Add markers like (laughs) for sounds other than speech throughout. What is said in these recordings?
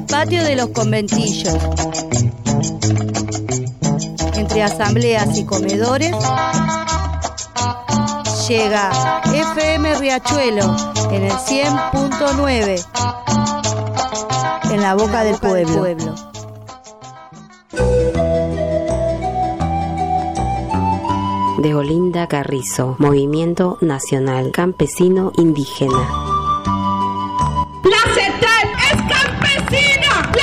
el patio de los conventillos. Entre asambleas y comedores, llega FM Riachuelo en el 100.9, en la boca del pueblo. de Olinda Carrizo, Movimiento Nacional Campesino Indígena. ¡La CETEP es!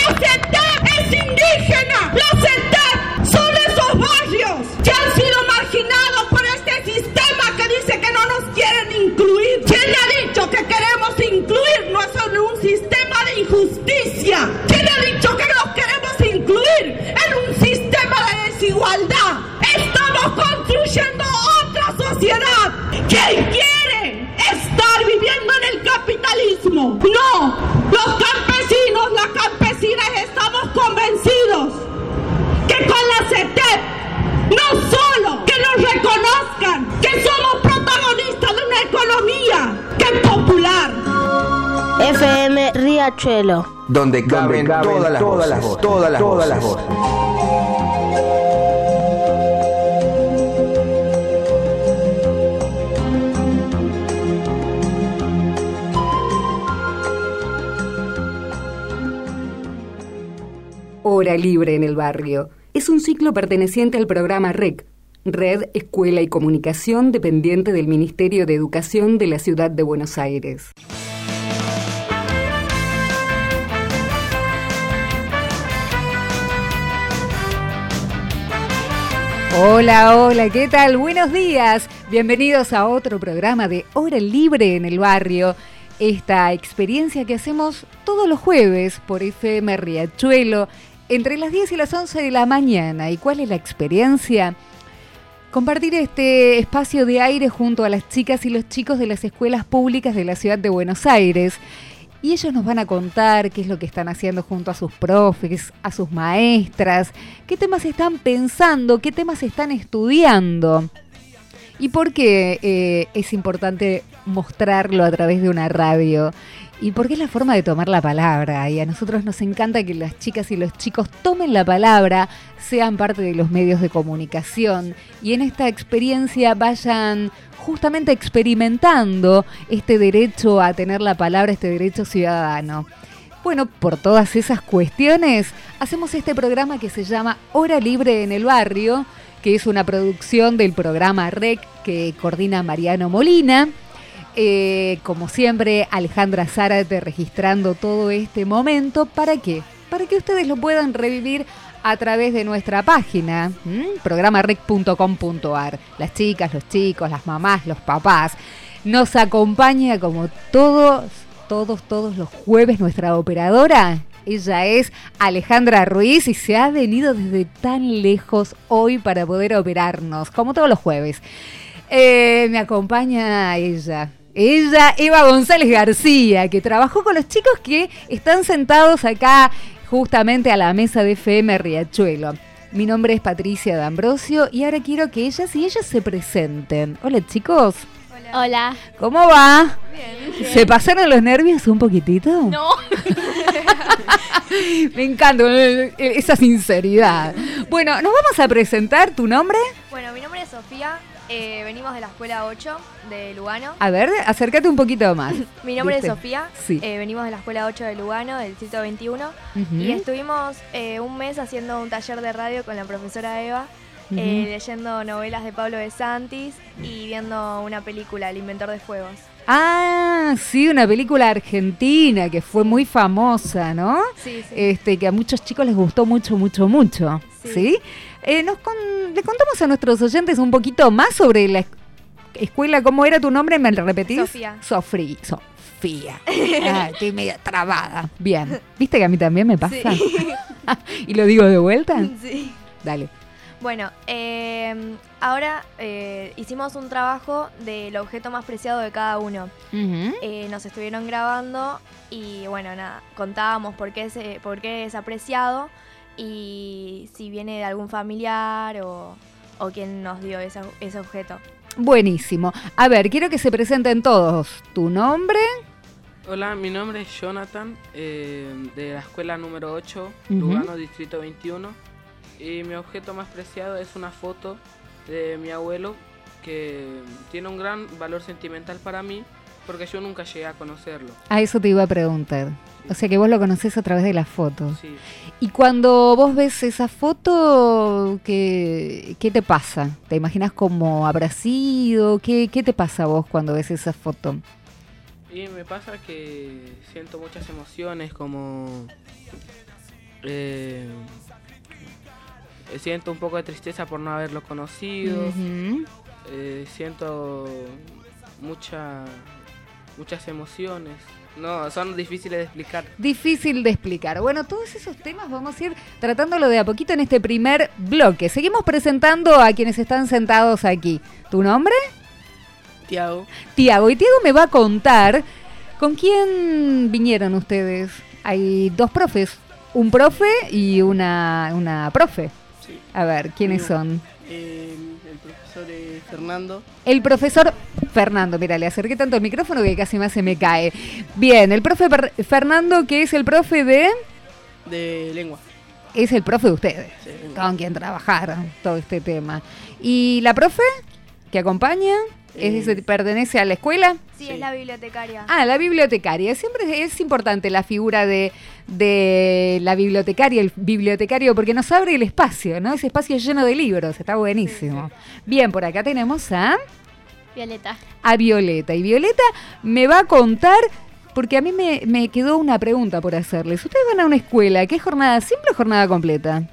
¡La CETEP es indígena! ¡La son esos barrios que han sido marginados por este sistema que dice que no nos quieren incluir! ¿Quién ha dicho que queremos incluirnos en un sistema de injusticia? ¿Quién ha dicho que nos queremos incluir en un sistema de desigualdad? Estamos construyendo otra sociedad. ¿Quién quiere estar viviendo en el capitalismo? No, los FM Riachuelo. Donde caben, todas, las, voces, todas las todas Las voces. Hora Libre en el Barrio. Es un ciclo perteneciente al programa REC, Red Escuela y Comunicación, dependiente del Ministerio de Educación de la Ciudad de Buenos Aires. Hola, hola, ¿qué tal? Buenos días. Bienvenidos a otro programa de Hora Libre en el Barrio. Esta experiencia que hacemos todos los jueves por FM Riachuelo entre las 10 y las 11 de la mañana. ¿Y cuál es la experiencia? Compartir este espacio de aire junto a las chicas y los chicos de las escuelas públicas de la ciudad de Buenos Aires. Y ellos nos van a contar qué es lo que están haciendo junto a sus profes, a sus maestras, qué temas están pensando, qué temas están estudiando. ¿Y por qué eh, es importante mostrarlo a través de una radio? Y porque es la forma de tomar la palabra. Y a nosotros nos encanta que las chicas y los chicos tomen la palabra, sean parte de los medios de comunicación y en esta experiencia vayan justamente experimentando este derecho a tener la palabra, este derecho ciudadano. Bueno, por todas esas cuestiones, hacemos este programa que se llama Hora Libre en el Barrio, que es una producción del programa REC que coordina Mariano Molina eh, como siempre, Alejandra Zárate registrando todo este momento. ¿Para qué? Para que ustedes lo puedan revivir a través de nuestra página, programarec.com.ar. Las chicas, los chicos, las mamás, los papás. Nos acompaña como todos, todos, todos los jueves nuestra operadora. Ella es Alejandra Ruiz y se ha venido desde tan lejos hoy para poder operarnos, como todos los jueves. Eh, me acompaña ella, ella, Eva González García, que trabajó con los chicos que están sentados acá justamente a la mesa de FM Riachuelo. Mi nombre es Patricia D'Ambrosio y ahora quiero que ellas y ellas se presenten. Hola chicos. Hola. ¿Cómo va? Bien. ¿Se pasaron los nervios un poquitito? No. (laughs) Me encanta esa sinceridad. Bueno, nos vamos a presentar. ¿Tu nombre? Bueno, mi nombre es Sofía. Eh, venimos de la escuela 8 de Lugano. A ver, acércate un poquito más. (laughs) Mi nombre es Sofía. Sí. Eh, venimos de la escuela 8 de Lugano, del distrito 21. Y estuvimos eh, un mes haciendo un taller de radio con la profesora Eva. leyendo novelas de Pablo de Santis y viendo una película, El Inventor de Fuegos. Ah, sí, una película argentina que fue muy famosa, ¿no? Sí, sí. Este, que a muchos chicos les gustó mucho, mucho, mucho. ¿Sí? Eh, nos le contamos a nuestros oyentes un poquito más sobre la escuela. ¿Cómo era tu nombre? ¿Me lo repetís? Sofía. Sofía. Sofía. (laughs) Ah, estoy media trabada. Bien. (laughs) ¿Viste que a mí también me pasa? Sí. (laughs) ¿Y lo digo de vuelta? Sí. Dale. Bueno, eh, ahora eh, hicimos un trabajo del objeto más preciado de cada uno. Eh, nos estuvieron grabando y bueno, nada, contábamos por qué es, por qué es apreciado y si viene de algún familiar o, o quién nos dio ese, ese objeto. Buenísimo. A ver, quiero que se presenten todos. ¿Tu nombre? Hola, mi nombre es Jonathan, eh, de la escuela número 8, Lugano, Distrito 21. Y mi objeto más preciado es una foto de mi abuelo que tiene un gran valor sentimental para mí porque yo nunca llegué a conocerlo. A eso te iba a preguntar. O sea que vos lo conocés a través de las fotos. Sí. Y cuando vos ves esa foto, ¿qué, qué te pasa? ¿Te imaginas como habrá sido? ¿Qué, ¿Qué te pasa a vos cuando ves esa foto? Y me pasa que siento muchas emociones como... eh, siento un poco de tristeza por no haberlo conocido. Eh, siento mucha, muchas emociones. No, son difíciles de explicar. Difícil de explicar. Bueno, todos esos temas vamos a ir tratándolo de a poquito en este primer bloque. Seguimos presentando a quienes están sentados aquí. ¿Tu nombre? Tiago. Tiago. Y Tiago me va a contar con quién vinieron ustedes. Hay dos profes, un profe y una, una profe. Sí. A ver, ¿quiénes son? El, el profesor es Fernando. El profesor Fernando, mira, le acerqué tanto el micrófono que casi más se me cae. Bien, el profe Per- Fernando, que es el profe de... de lengua. Es el profe de ustedes, Sí, con quien trabajaron todo este tema. ¿Y la profe que acompaña? ¿Es, Eh. ¿Pertenece a la escuela? Sí, Sí. es la bibliotecaria. Ah, la bibliotecaria. Siempre es importante la figura de, de la bibliotecaria, el bibliotecario, porque nos abre el espacio, ¿no? Ese espacio lleno de libros, está buenísimo. Bien, por acá tenemos a, Violeta. a Violeta. Y Violeta me va a contar, porque a mí me, me quedó una pregunta por hacerles. Ustedes van a una escuela, ¿qué es jornada simple o jornada completa?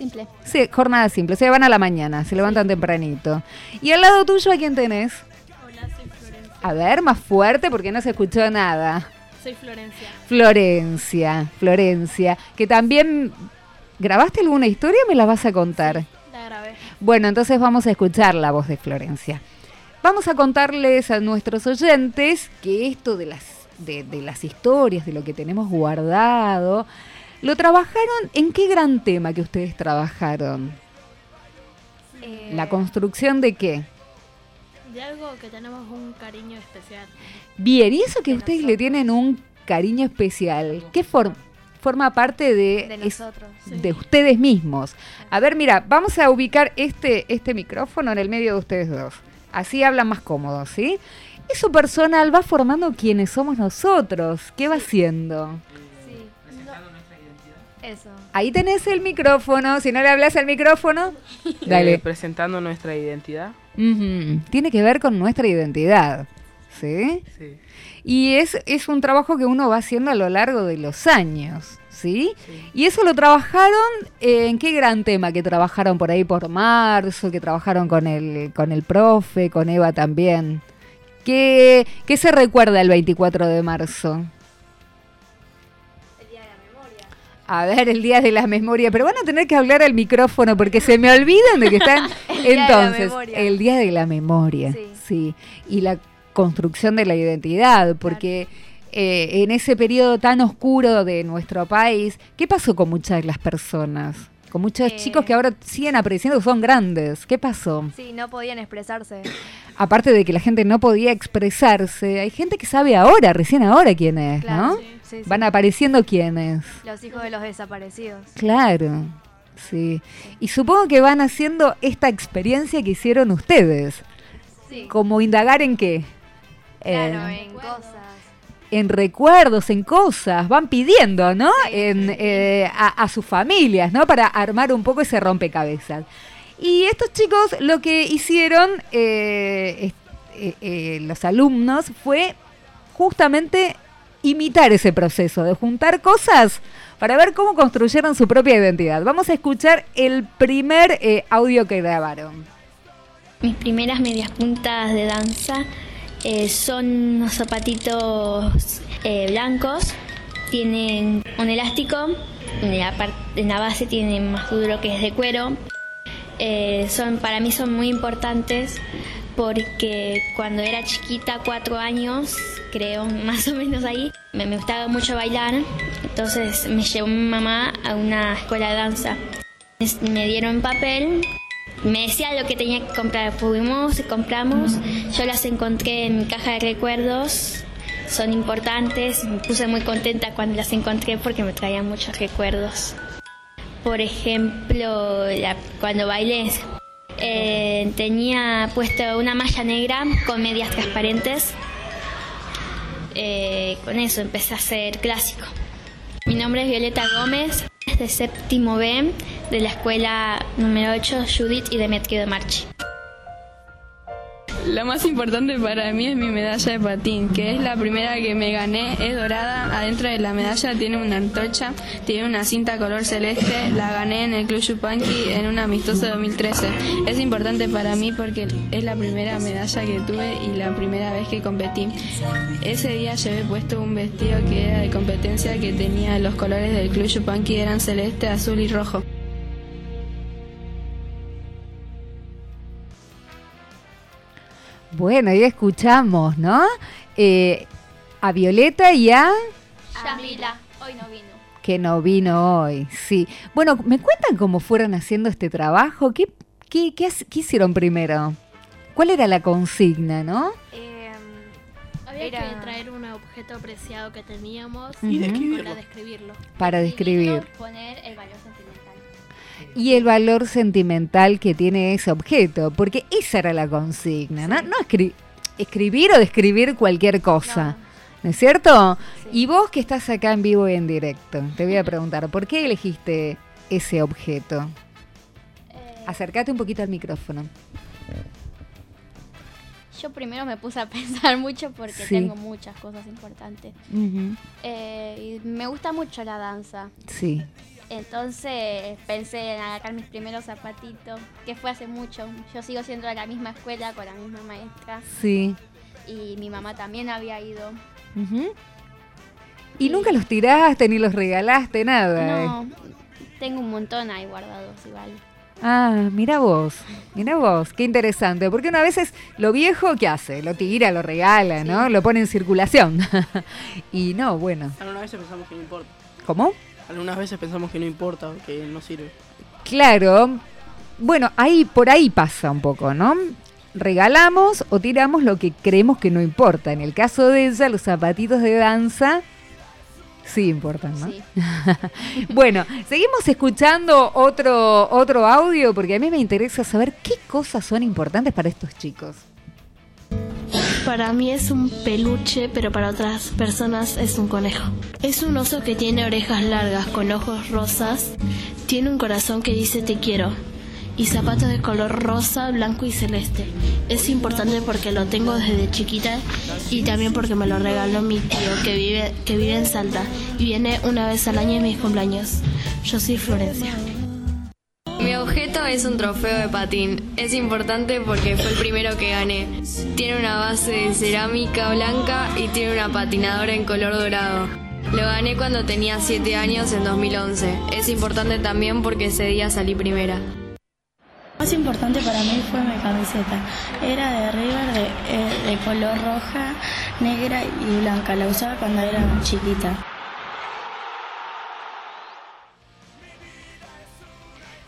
Simple. Sí, jornada simple, o sea, van a la mañana, se levantan tempranito. ¿Y al lado tuyo a quién tenés? Hola, soy Florencia. A ver, más fuerte porque no se escuchó nada. Soy Florencia. Florencia, Florencia, que también grabaste alguna historia o me la vas a contar. La grabé. Bueno, entonces vamos a escuchar la voz de Florencia. Vamos a contarles a nuestros oyentes que esto de las, de, de las historias, de lo que tenemos guardado, lo trabajaron en qué gran tema que ustedes trabajaron. Eh, ¿La construcción de qué? De algo que tenemos un cariño especial. Bien, y eso que De ustedes le tienen un cariño especial, ¿qué for- forma parte de, de es- nosotros. de ustedes mismos? A ver, mira, vamos a ubicar este, este micrófono en el medio de ustedes dos. Así hablan más cómodos, ¿sí? Eso personal va formando quienes somos nosotros. ¿Qué va haciendo? Eso. Ahí tenés el micrófono. Si no le hablas al micrófono, dale. Eh, presentando nuestra identidad. Ujú, Tiene que ver con nuestra identidad. ¿Sí? Sí. Y es, es un trabajo que uno va haciendo a lo largo de los años, ¿sí? Sí. Y eso lo trabajaron, eh, ¿en qué gran tema? Que trabajaron por ahí por marzo, que trabajaron con el, con el profe, con Eva también. ¿Qué, qué se recuerda el 24 de marzo? A ver, el día de la memoria, pero van a tener que hablar al micrófono porque se me olvidan de que (laughs) están. El día Entonces, memoria. el día de la memoria, sí. Sí. Y la construcción de la identidad, porque eh, en ese periodo tan oscuro de nuestro país, ¿qué pasó con muchas de las personas? Con muchos Eh. chicos que ahora siguen apareciendo que son grandes. ¿Qué pasó? Sí, no podían expresarse. Aparte de que la gente no podía expresarse, hay gente que sabe ahora, recién ahora quién es, Claro, ¿no? sí, sí, sí. Van apareciendo quiénes. Los hijos de los desaparecidos. Claro, sí. Y supongo que van haciendo esta experiencia que hicieron ustedes. Sí. Como indagar en qué. Claro, Eh, en cosas. en recuerdos, en cosas, van pidiendo, ¿no? En, eh, a, a sus familias, ¿no? Para armar un poco ese rompecabezas. Y estos chicos lo que hicieron, eh, eh, eh, los alumnos, fue justamente imitar ese proceso de juntar cosas para ver cómo construyeron su propia identidad. Vamos a escuchar el primer eh, audio que grabaron. Mis primeras medias puntas de danza eh, son unos zapatitos eh, blancos, tienen un elástico, en la, en la base tienen más duro que es de cuero. Son, para mí son muy importantes porque cuando era chiquita, cuatro años, creo, (laughs) más o menos ahí, me, gustaba mucho bailar, entonces me llevó mi mamá a una escuela de danza. Me dieron papel me decía lo que tenía que comprar. Fuimos y compramos. Yo las encontré en mi caja de recuerdos. son importantes. Me puse muy contenta cuando las encontré porque me traían muchos recuerdos. Por ejemplo, cuando bailé, eh, tenía puesto una malla negra con medias transparentes. Eh, con eso empecé a hacer clásico. Mi nombre es Violeta Gómez, de séptimo B, de la escuela número 8 Judith y Demetrio de Marchi. Lo más importante para mí es mi medalla de patín, que es la primera que me gané, es dorada, adentro de la medalla tiene una antorcha, tiene una cinta color celeste, la gané en el Club Yupanqui en un amistoso 2013. Es importante para mí porque es la primera medalla que tuve y la primera vez que competí. Ese día llevé puesto un vestido que era de competencia que tenía los colores del Club Yupanqui, eran celeste, azul y rojo. Bueno, ahí escuchamos, ¿no? Eh, a Violeta y a... Yamila, hoy no vino. Que no vino hoy, sí. Bueno, ¿me cuentan cómo fueron haciendo este trabajo? ¿Qué, qué, qué, hicieron primero? ¿Cuál era la consigna, no? Eh, había que traer un objeto apreciado que teníamos y para describirlo. Para describir. Poner el valor y el valor sentimental que tiene ese objeto, porque esa era la consigna, ¿no? No escribir o describir cualquier cosa. No. es cierto? Y vos que estás acá en vivo y en directo, te voy a preguntar, ¿por qué elegiste ese objeto? Eh, Acércate un poquito al micrófono. Yo primero me puse a (laughs) pensar mucho porque tengo muchas cosas importantes. Eh, y me gusta mucho la danza. Sí. Entonces pensé en agarrar mis primeros zapatitos, que fue hace mucho. Yo sigo siendo de la misma escuela con la misma maestra. Sí. Y mi mamá también había ido. ¿Y, nunca los tiraste ni los regalaste, nada? No, tengo un montón ahí guardados igual. Ah, mira vos, mira vos, qué interesante, porque una vez es lo viejo, ¿qué hace? Lo tira, lo regala, ¿no? Lo pone en circulación. (laughs) y no, bueno. Algunas veces pensamos que no importa. ¿Cómo? Algunas veces pensamos que no importa, que no sirve. Claro. Bueno, ahí por ahí pasa un poco, ¿no? Regalamos o tiramos lo que creemos que no importa. En el caso de ella, los zapatitos de danza sí importan, ¿no? Sí. (laughs) bueno, seguimos escuchando otro, otro audio porque a mí me interesa saber qué cosas son importantes para estos chicos. Para mí es un peluche, pero para otras personas es un conejo. Es un oso que tiene orejas largas con ojos rosas, tiene un corazón que dice te quiero y zapatos de color rosa, blanco y celeste. Es importante porque lo tengo desde chiquita y también porque me lo regaló mi tío que vive, que vive en Salta y viene una vez al año en mis cumpleaños. Yo soy Florencia. Mi objeto es un trofeo de patín. Es importante porque fue el primero que gané. Tiene una base de cerámica blanca y tiene una patinadora en color dorado. Lo gané cuando tenía 7 años en 2011. Es importante también porque ese día salí primera. Lo más importante para mí fue mi camiseta. Era de River de, eh, de color roja, negra y blanca. La usaba cuando era chiquita.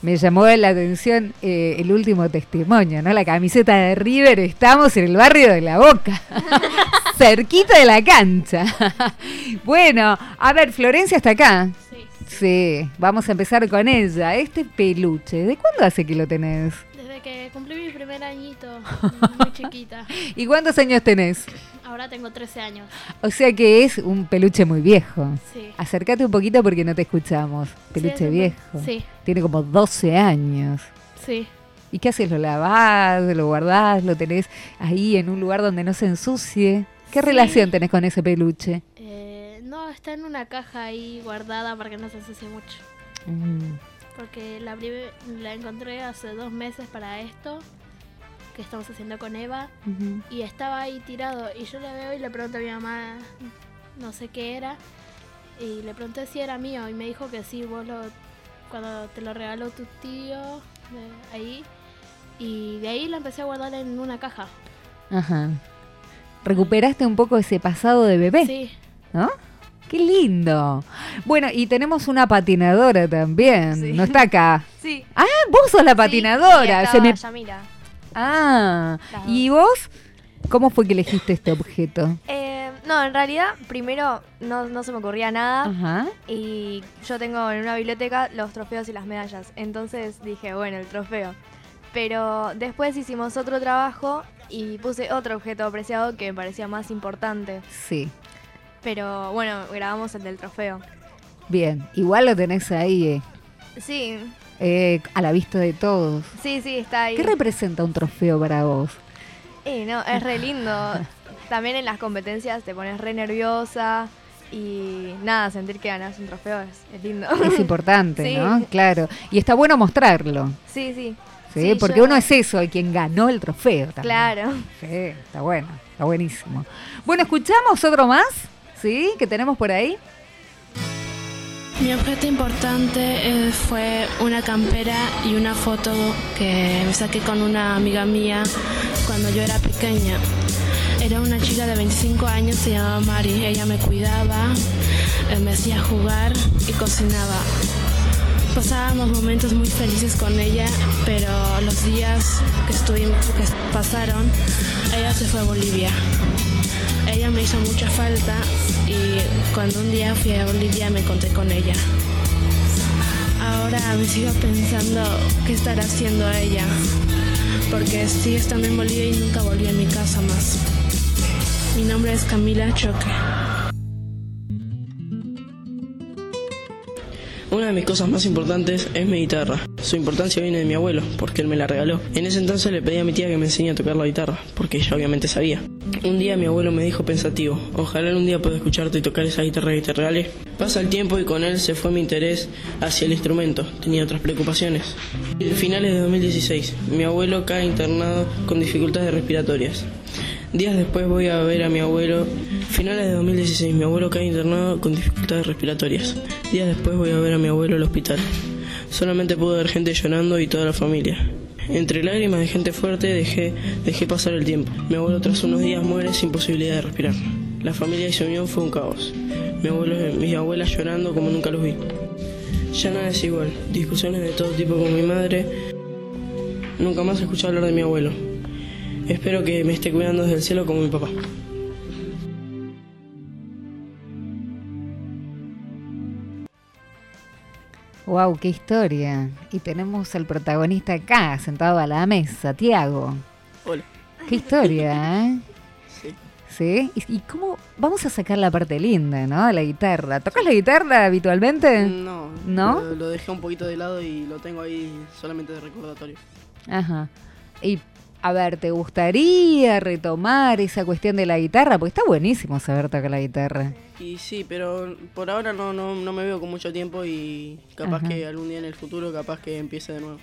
Me llamó la atención eh, el último testimonio, ¿no? La camiseta de River, estamos en el barrio de La Boca, (laughs) cerquita de la cancha. (laughs) bueno, a ver, Florencia está acá. Sí. Sí, vamos a empezar con ella. Este peluche, ¿de cuándo hace que lo tenés? Desde que cumplí mi primer añito, (laughs) muy chiquita. ¿Y cuántos años tenés? Ahora tengo 13 años. O sea que es un peluche muy viejo. Sí. Acércate un poquito porque no te escuchamos. Peluche viejo. Sí. Tiene como 12 años. Sí. ¿Y qué haces? ¿Lo lavás? ¿Lo guardás? ¿Lo tenés ahí en un lugar donde no se ensucie? ¿Qué relación tenés con ese peluche? Eh, no, está en una caja ahí guardada para que no se ensucie mucho. Mm. Porque la, la encontré hace dos meses para esto que estamos haciendo con Eva y estaba ahí tirado y yo le veo y le pregunto a mi mamá no sé qué era y le pregunté si era mío y me dijo que sí, vos lo, cuando te lo regaló tu tío ahí y de ahí lo empecé a guardar en una caja. Ajá. Recuperaste un poco ese pasado de bebé. Sí. ¿No? Qué lindo. Bueno, y tenemos una patinadora también. ¿No está acá? Sí. Ah, vos sos la patinadora. Se me... Ah, ¿y vos? ¿Cómo fue que elegiste este objeto? Eh, No, en realidad, primero no, no se me ocurría nada. Ajá. Y yo tengo en una biblioteca los trofeos y las medallas. Entonces dije, bueno, el trofeo. Pero después hicimos otro trabajo y puse otro objeto apreciado que me parecía más importante. Sí. Pero bueno, grabamos el del trofeo. Bien, igual lo tenés ahí, eh, Sí, eh, a la vista de todos. sí, sí, está ahí. ¿Qué representa un trofeo para vos? Eh, no, es re lindo. (laughs) También en las competencias te pones re nerviosa y nada, sentir que ganas un trofeo es, es lindo. Es (laughs) importante, Sí. ¿no? Claro. Y está bueno mostrarlo. Sí, sí. Sí, Sí, porque yo- uno es eso, el quien ganó el trofeo también. Claro. Sí, está bueno, está buenísimo. Bueno, escuchamos otro más, ¿sí? Que tenemos por ahí. Mi objeto importante eh, fue una campera y una foto que saqué con una amiga mía cuando yo era pequeña. Era una chica de 25 años, se llamaba Mari. Ella me cuidaba, eh, me hacía jugar y cocinaba. Pasábamos momentos muy felices con ella, pero los días que, estuvimos, que pasaron, ella se fue a Bolivia. Ella me hizo mucha falta y cuando un día fui a Bolivia me encontré con ella. Ahora me sigo pensando qué estará haciendo ella, porque sigue estando en Bolivia y nunca volvió a mi casa más. Mi nombre es Camila Choque. Una de mis cosas más importantes es mi guitarra. Su importancia viene de mi abuelo, porque él me la regaló. En ese entonces le pedí a mi tía que me enseñe a tocar la guitarra, porque ella obviamente sabía. Un día mi abuelo me dijo pensativo, ojalá un día pueda escucharte tocar esa guitarra que te regalé. Pasa el tiempo y con él se fue mi interés hacia el instrumento. Tenía otras preocupaciones. Finales de 2016, mi abuelo cae internado con dificultades respiratorias. Días después voy a ver a mi abuelo. Finales de 2016, mi abuelo cae internado con dificultades respiratorias. Días después voy a ver a mi abuelo al hospital. Solamente pude ver gente llorando y toda la familia. Entre lágrimas de gente fuerte dejé, dejé pasar el tiempo. Mi abuelo tras unos días muere sin posibilidad de respirar. La familia y su unión fue un caos. Mi abuelo, mis abuelas llorando como nunca los vi. Ya nada es igual. Discusiones de todo tipo con mi madre. Nunca más escuché hablar de mi abuelo. Espero que me esté cuidando desde el cielo como mi papá. Wow, qué historia. Y tenemos al protagonista acá, sentado a la mesa, Tiago. Hola. Qué historia, ¿eh? Sí. ¿Sí? ¿Y, y cómo? Vamos a sacar la parte linda, ¿no? De la guitarra. ¿Tocas la guitarra habitualmente? No. ¿No? Lo, lo dejé un poquito de lado y lo tengo ahí solamente de recordatorio. Ajá. Y, a ver, ¿te gustaría retomar esa cuestión de la guitarra? Porque está buenísimo saber tocar la guitarra. Y sí, pero por ahora no, no, no me veo con mucho tiempo y capaz Ajá. que algún día en el futuro capaz que empiece de nuevo.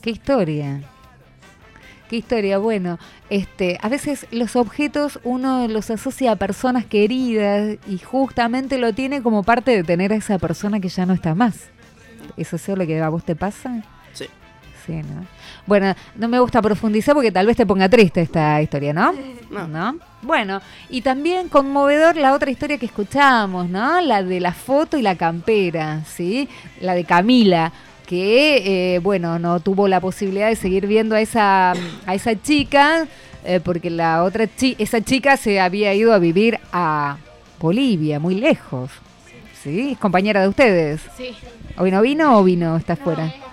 Qué historia. Qué historia. Bueno, este, a veces los objetos uno los asocia a personas queridas y justamente lo tiene como parte de tener a esa persona que ya no está más. ¿Eso es lo que a vos te pasa? Sí. Sí, ¿no? Bueno, no me gusta profundizar porque tal vez te ponga triste esta historia, ¿no? No. Bueno, y también conmovedor la otra historia que escuchábamos, ¿no? La de la foto y la campera, ¿sí? La de Camila, que, eh, bueno, no tuvo la posibilidad de seguir viendo a esa, a esa chica, eh, porque la otra chi esa chica se había ido a vivir a Bolivia, muy lejos. ¿Sí? ¿Es compañera de ustedes? Sí. ¿Hoy no vino o vino? ¿Está afuera? Está resfriada.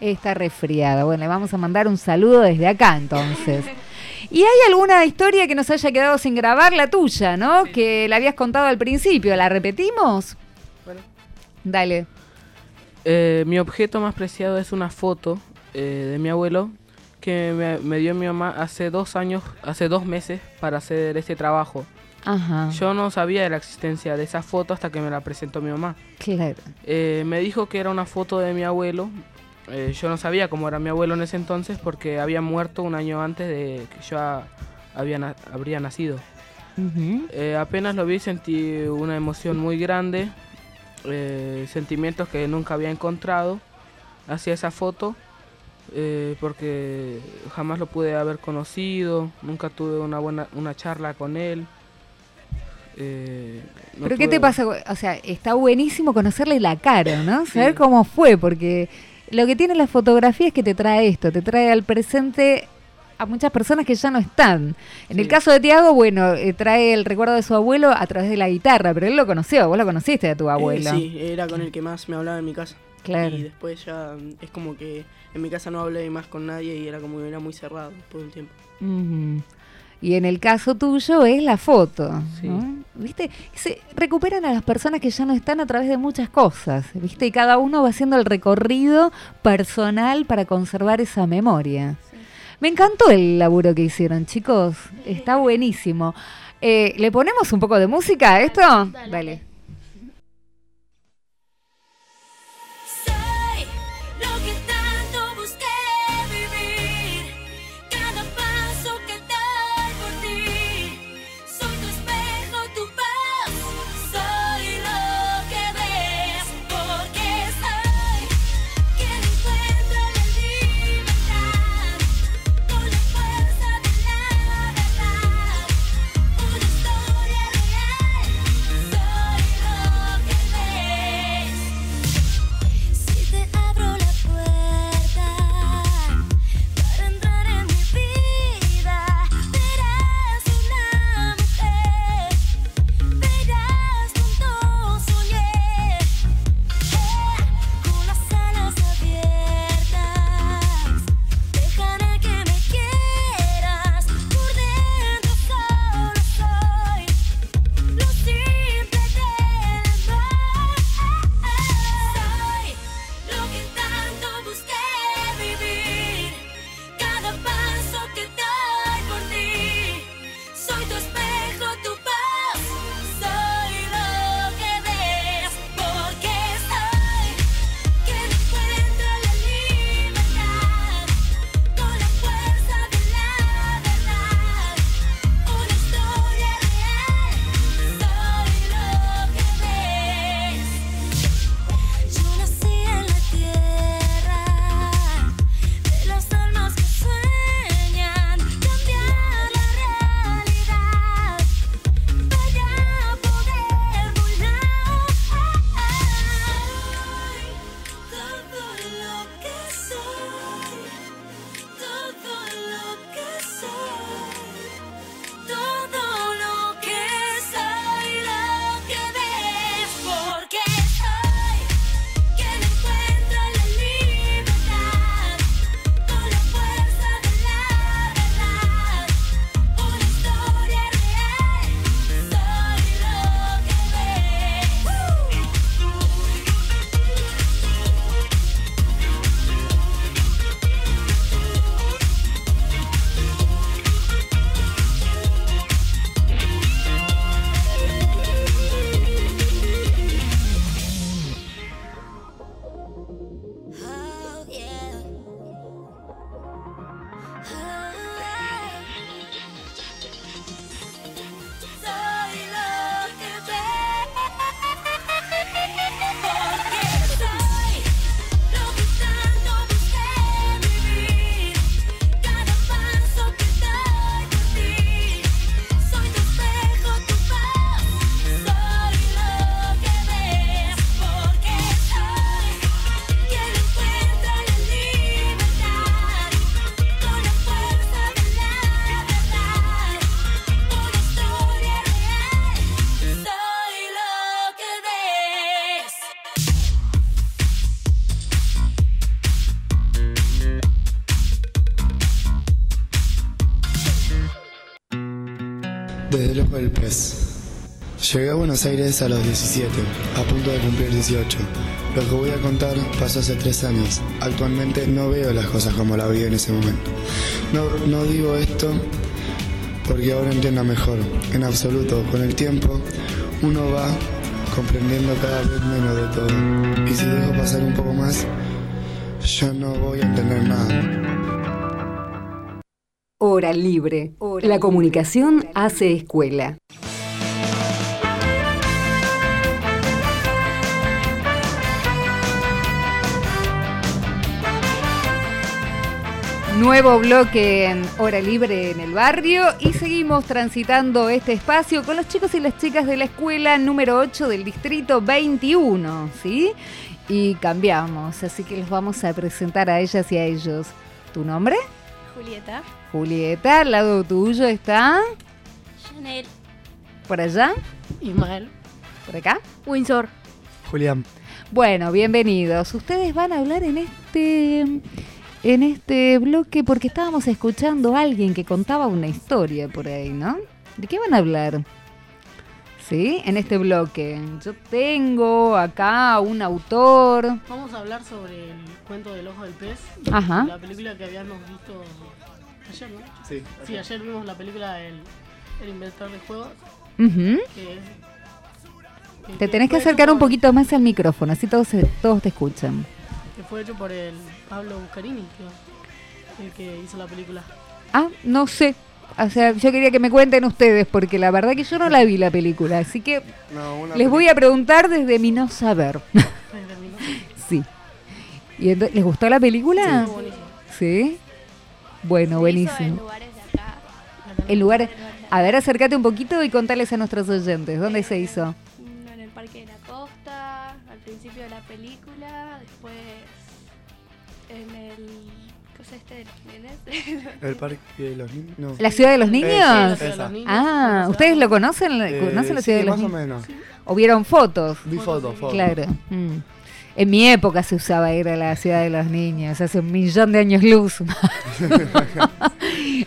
Está resfriada. Bueno, le vamos a mandar un saludo desde acá entonces. (laughs) ¿Y hay alguna historia que nos haya quedado sin grabar? La tuya, ¿no? Que la habías contado al principio. ¿La repetimos? Bueno. Dale. Eh, mi objeto más preciado es una foto eh, de mi abuelo que me, me dio mi mamá hace dos años, hace dos meses para hacer este trabajo. Ajá. Yo no sabía de la existencia de esa foto hasta que me la presentó mi mamá. Claro. Eh, me dijo que era una foto de mi abuelo. Eh, yo no sabía cómo era mi abuelo en ese entonces porque había muerto un año antes de que yo a- había na- habría nacido. Eh, apenas lo vi sentí una emoción muy grande, eh, sentimientos que nunca había encontrado hacia esa foto, eh, porque jamás lo pude haber conocido, nunca tuve una buena una charla con él. eh, no ¿Pero qué te pasa? O sea, está buenísimo conocerle la cara, ¿no? Saber Sí. cómo fue, porque lo que tiene la fotografía es que te trae esto, te trae al presente a muchas personas que ya no están. En el caso de Tiago, bueno, eh, trae el recuerdo de su abuelo a través de la guitarra, pero él lo conoció, vos lo conociste a tu Eh, abuelo. sí, era con el que más me hablaba en mi casa. Claro. Y después ya mm, es como que en mi casa no hablé más con nadie y era como que era muy cerrado por un tiempo. Ujú. Y en el caso tuyo es la foto, ¿no? ¿Viste? Se recuperan a las personas que ya no están a través de muchas cosas, ¿viste? Y cada uno va haciendo el recorrido personal para conservar esa memoria. Me encantó el laburo que hicieron, chicos. Está buenísimo. Eh, ¿Le ponemos un poco de música a esto? Dale. Soy Buenos Aires a los 17, a punto de cumplir 18. Lo que voy a contar pasó hace tres años. Actualmente no veo las cosas como la vi en ese momento. No, no digo esto porque ahora entiendo mejor. En absoluto, con el tiempo uno va comprendiendo cada vez menos de todo. Y si dejo pasar un poco más, yo no voy a entender nada. Hora libre. La comunicación hace escuela. Nuevo bloque en Hora Libre en el barrio y seguimos transitando este espacio con los chicos y las chicas de la escuela número 8 del distrito 21, ¿sí? Y cambiamos, así que los vamos a presentar a ellas y a ellos. ¿Tu nombre? Julieta. Julieta, al lado tuyo está. Chanel. ¿Por allá? Ismael. ¿Por acá? Windsor. Julián. Bueno, bienvenidos. Ustedes van a hablar en este en este bloque porque estábamos escuchando a alguien que contaba una historia por ahí, ¿no? ¿De qué van a hablar? Sí, en este bloque. Yo tengo acá un autor. Vamos a hablar sobre el cuento del ojo del pez. Ajá. La película que habíamos visto ayer, ¿no? Sí. Sí, ayer vimos la película del el inventor de juegos. Ujú. Que es, que- Te tenés que acercar un poquito más al micrófono, así todos, se- todos te escuchan. Fue hecho por el Pablo Buscarini, el que hizo la película. Ah, no sé. O sea, yo quería que me cuenten ustedes, porque la verdad que yo no la vi la película, así que No, les voy a preguntar (laughs) desde mi no saber. sí. ¿Y ento- les gustó la película? Sí, buenísimo. Sí. Bueno, buenísimo. En lugares. A ver, acércate un poquito y contales a nuestros oyentes. ¿Dónde se hizo? (laughs) El parque de los niños. No. ¿La ciudad de los niños? Esa, esa. Ah, ¿ustedes lo conocen? Eh, ¿Conocen la ciudad sí, de los más o niños? menos. ¿O vieron fotos? Vi fotos, fotos. Claro. Mm. En mi época se usaba ir a la ciudad de los niños, hace un millón de años luz. (laughs)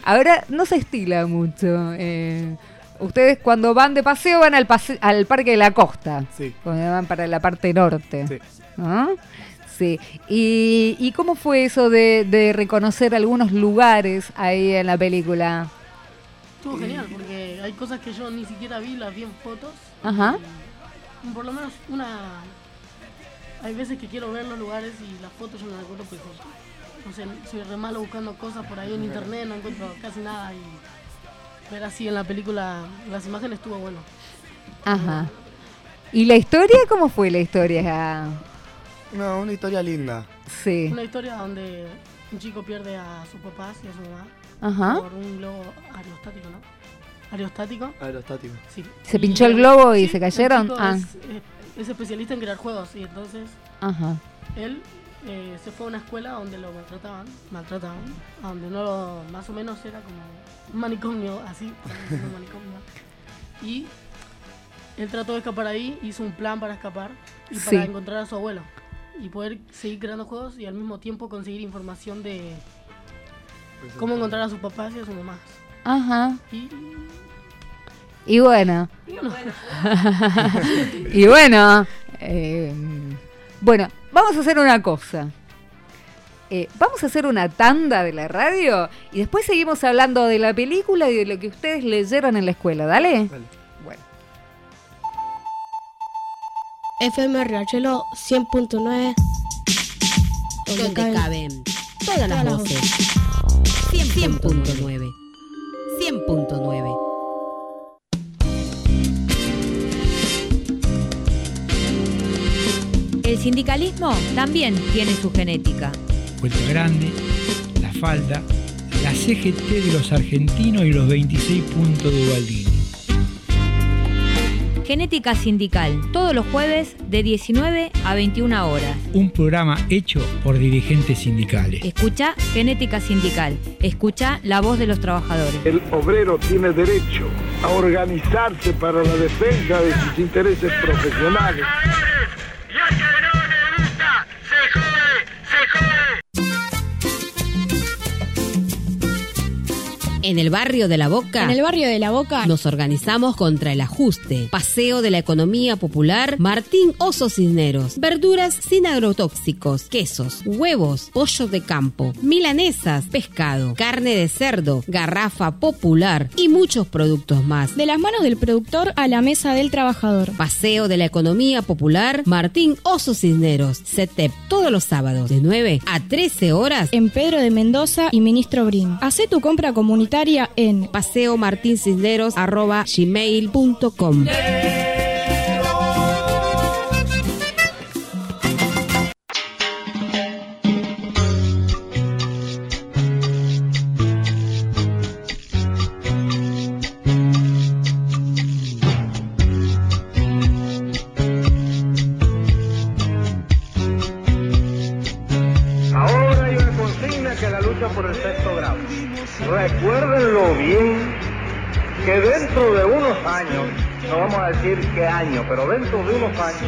Ahora no se estila mucho. eh, ustedes cuando van de paseo van al, pase- al Parque de la Costa, Sí. cuando van para la parte norte. Sí. ¿no? Sí. ¿Y, y cómo fue eso de, de reconocer algunos lugares ahí en la película? Estuvo genial, porque hay cosas que yo ni siquiera vi, las vi en fotos. Ajá. Y por lo menos una... Hay veces que quiero ver los lugares y las fotos yo no las encuentro, pues no sé, soy re malo buscando cosas por ahí en internet, no encuentro casi nada y ver así en la película las imágenes estuvo bueno. Ajá. ¿Y la historia? ¿Cómo fue la historia? No, una historia linda. Sí. Una historia donde un chico pierde a sus papás y a su mamá Ajá. por un globo aerostático, ¿no? Aerostático. Aerostático. Sí. ¿Se pinchó el globo y se cayeron? Ah. Es, es- es especialista en crear juegos y entonces Ajá. él eh, se fue a una escuela donde lo maltrataban, maltrataban, a donde no lo, más o menos era como un manicomio, así, (laughs) un manicomio. Y él trató de escapar ahí, hizo un plan para escapar y Sí. para encontrar a su abuelo y poder seguir creando juegos y al mismo tiempo conseguir información de cómo encontrar a sus papás y a sus mamás. Ajá. Y Y bueno. Y bueno. (laughs) y bueno. eh, bueno, vamos a hacer una cosa. Eh, vamos a hacer una tanda de la radio y después seguimos hablando de la película y de lo que ustedes leyeron en la escuela. ¿Dale? Bueno. FM Riachuelo 100.9 Donde caben todas las voces. 100.9. 100.9. El sindicalismo también tiene su genética. Puerto Grande, La Falda, la CGT de los argentinos y los 26 puntos de Ubaldini. Genética sindical, todos los jueves de 19 a 21 horas. Un programa hecho por dirigentes sindicales. Escucha Genética Sindical, escucha la voz de los trabajadores. El obrero tiene derecho a organizarse para la defensa de sus intereses profesionales. En el barrio de La Boca. En el barrio de La Boca. Nos organizamos contra el ajuste. Paseo de la economía popular. Martín Oso Cisneros. Verduras sin agrotóxicos. Quesos. Huevos. Pollo de campo. Milanesas. Pescado. Carne de cerdo. Garrafa popular. Y muchos productos más. De las manos del productor a la mesa del trabajador. Paseo de la economía popular. Martín Oso Cisneros. CETEP. Todos los sábados. De 9 a 13 horas. En Pedro de Mendoza y Ministro Brin. Hacé tu compra comunitaria en Paseo qué año, pero dentro de unos años,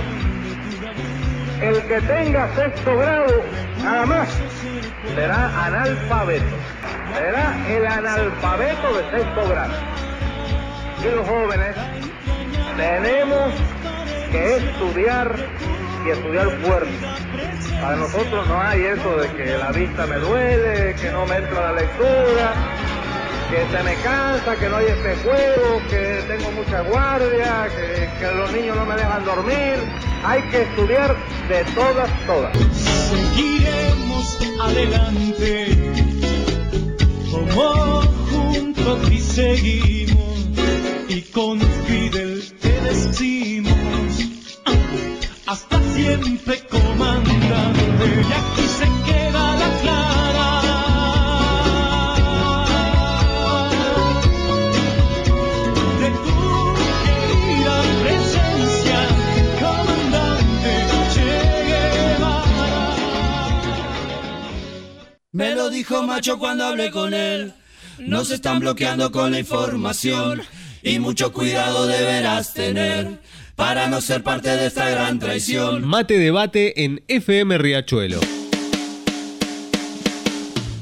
el que tenga sexto grado, nada más, será analfabeto. Será el analfabeto de sexto grado. Y los jóvenes tenemos que estudiar y estudiar fuerte. Para nosotros no hay eso de que la vista me duele, que no me entra la lectura, que se me cansa, que no hay este juego, que tengo mucha guardia, que, los niños no me dejan dormir. Hay que estudiar de todas, todas. Seguiremos adelante, como juntos y seguimos, y con Fidel te decimos, hasta siempre comandante, y aquí se queda Me lo dijo macho cuando hablé con él. Nos están bloqueando con la información y mucho cuidado deberás tener para no ser parte de esta gran traición. Mate Debate en FM Riachuelo.